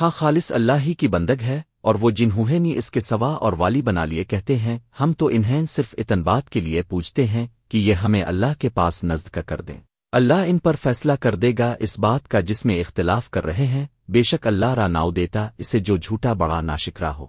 ہاں خالص اللہ ہی کی بندگ ہے، اور وہ جنہوں نے اس کے سوا اور والی بنا لیے کہتے ہیں، ہم تو انہیں صرف اتن بات کے لیے پوچھتے ہیں کہ یہ ہمیں اللہ کے پاس نزد کا کر دیں۔ اللہ ان پر فیصلہ کر دے گا اس بات کا جس میں اختلاف کر رہے ہیں، بے شک اللہ را ناؤ دیتا، اسے جو جھوٹا بڑا ناشکرا ہو۔